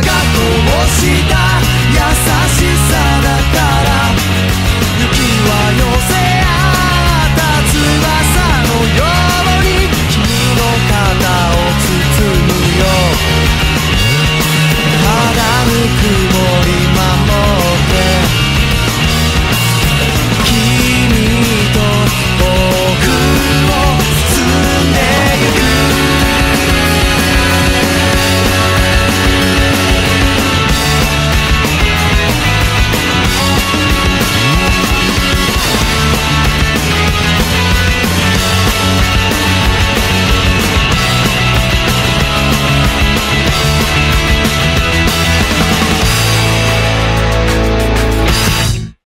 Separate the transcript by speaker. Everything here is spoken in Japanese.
Speaker 1: かうもした優し